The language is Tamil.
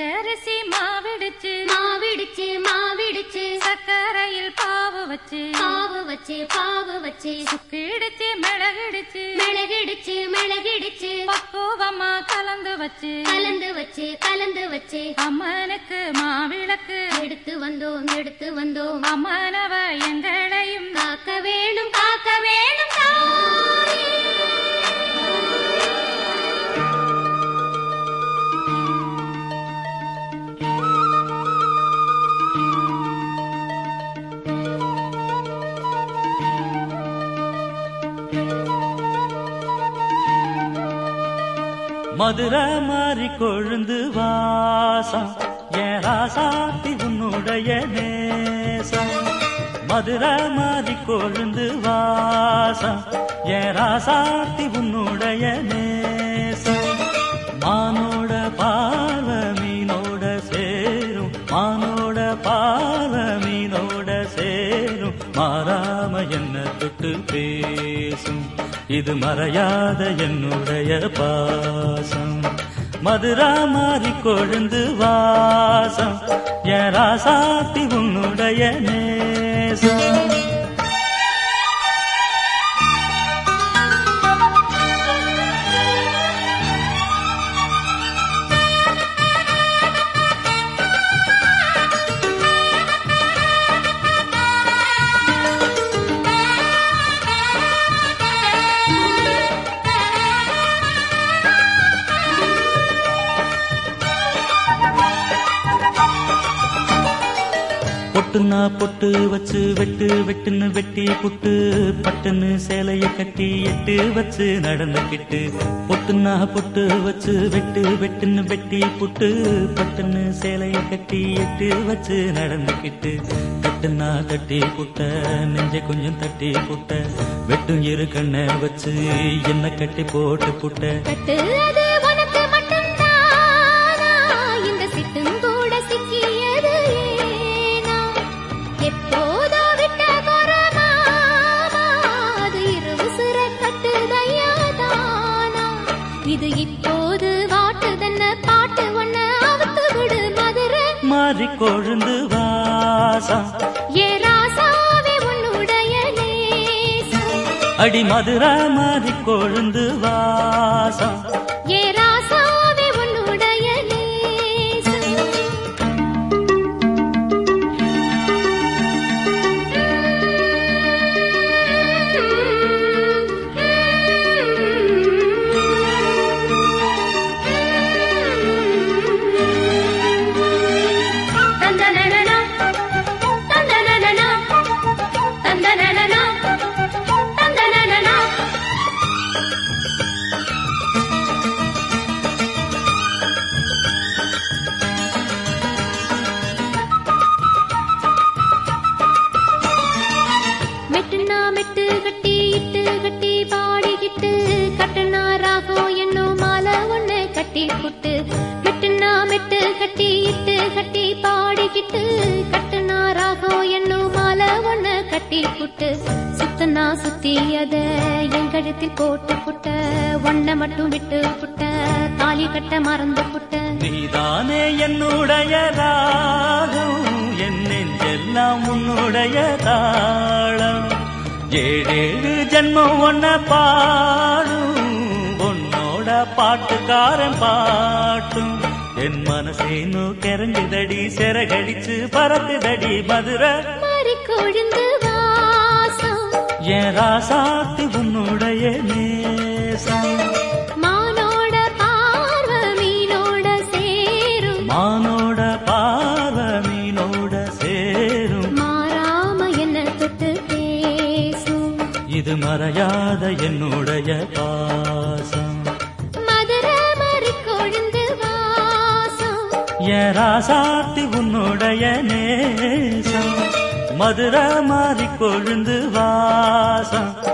பச்சரிசி மாவிடுச்சு மாவிடுச்சு மாவிடுச்சு சக்கரையில் பாவு வச்சு பாவு வச்சு பாவு வச்சு சுக்கிடுச்சு மிளகிடுச்சு மிளகிடுச்சு மிளகிடுச்சு பக்குவமா கலந்து வச்சு கலந்து வச்சு கலந்து வச்சு அம்மனுக்கு மாவிளக்கு எடுத்து வந்தோம் எடுத்து வந்தோம். அம்மனவ எங்களையும் காக்க வேணும் காக்க வேணும். மதுரை மாறி கொழுந்து வாசம். ஏன் ராசாத்தி உன்னுடைய நேசம். மதுரை மாறி கொழுந்து வாசம். ஏன் ராசாத்தி உன்னுடைய நேசம். மானோட பால மீனோட சேரும். மானோட பால மீனோட சேரும். மாறாம என்ன தொட்டு பேசும். இது மறையாத என்னுடைய பாசம். மதுரா மாறி கொழுந்து வாசம். என் ராசாத்தி உன்னுடைய நேசம். பொட்டுன்னா பொட்டு வச்சு வெட்டு வெட்டுன்னு வெட்டி புட்டு பட்டுன்னு சேலைய கட்டி எட்டு வச்சு நடந்துக்கிட்டு பொட்டுன்னா பொட்டு வச்சு வெட்டு வெட்டுன்னு வெட்டி புட்டு பட்டுன்னு சேலைய கட்டி எட்டு வச்சு நடந்துக்கிட்டு கட்டுனா கட்டி புட்ட நெஞ்ச கொஞ்சம் தட்டி புட்ட. வெட்டும் இரு கண்ணை வச்சு என்ன கட்டி போட்டு புட்ட. இப்போது வாட்டுதன்ன பாட்டு ஒண்ணு அவுத்து விடு மதுரை. மாறி கொழுந்து வாசம் ஏ ராசாவே உன்னுடைய அடி மதுரா மாறி கொழுந்து வாசம் கட்டி இட்டு கட்டி பாடிக்கிட்டு கட்டுனா ராகம் என்னும் மாலை ஒண்ணு கட்டி புட்டு. சுத்தனா சுத்தி அத என் கழுத்தில் போட்டு புட்ட. ஒன்ன மட்டும் விட்டு புட்ட. தாலி கட்ட மறந்து புட்ட. நீதானே என்னுடைய ராகம். என் நெஞ்செல்லாம் உன்னுடைய தாளம். ஏழேழு ஜென்மம் ஒன்ன பாடும். உன்னோட பாட்டுக்காரன் பாட்டும். என் மனசேனு கெரங்குதடி சிறகடிச்சு பறக்குதடி மதுரை. கொழுந்து வாசம். என் ராசாத்தி உன்னுடைய நேசம். மானோட பார்வ மீனோட சேரும். மானோட பார்வ மீனோட சேரும். மாறாம என்ன தொட்டு பேசும். இது மறையாத என்னுடைய பாசம். ராசாத்தி உன்னுடைய நேசம். மதுரை மாறி கொழுந்து வாசம்.